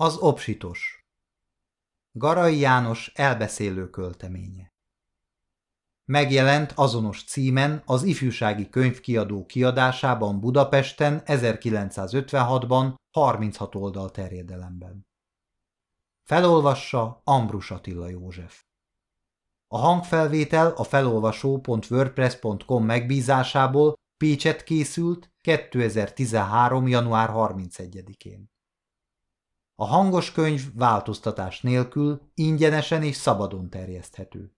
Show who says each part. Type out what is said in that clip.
Speaker 1: Az obsitos Garai János elbeszélő költeménye Megjelent azonos címen az ifjúsági könyvkiadó kiadásában Budapesten 1956-ban 36 oldal terjedelemben. Felolvassa Ambrus Attila József. A hangfelvétel a felolvasó.wordpress.com megbízásából Pécset készült 2013. január 31-én. A hangos könyv változtatás nélkül ingyenesen és szabadon terjeszthető.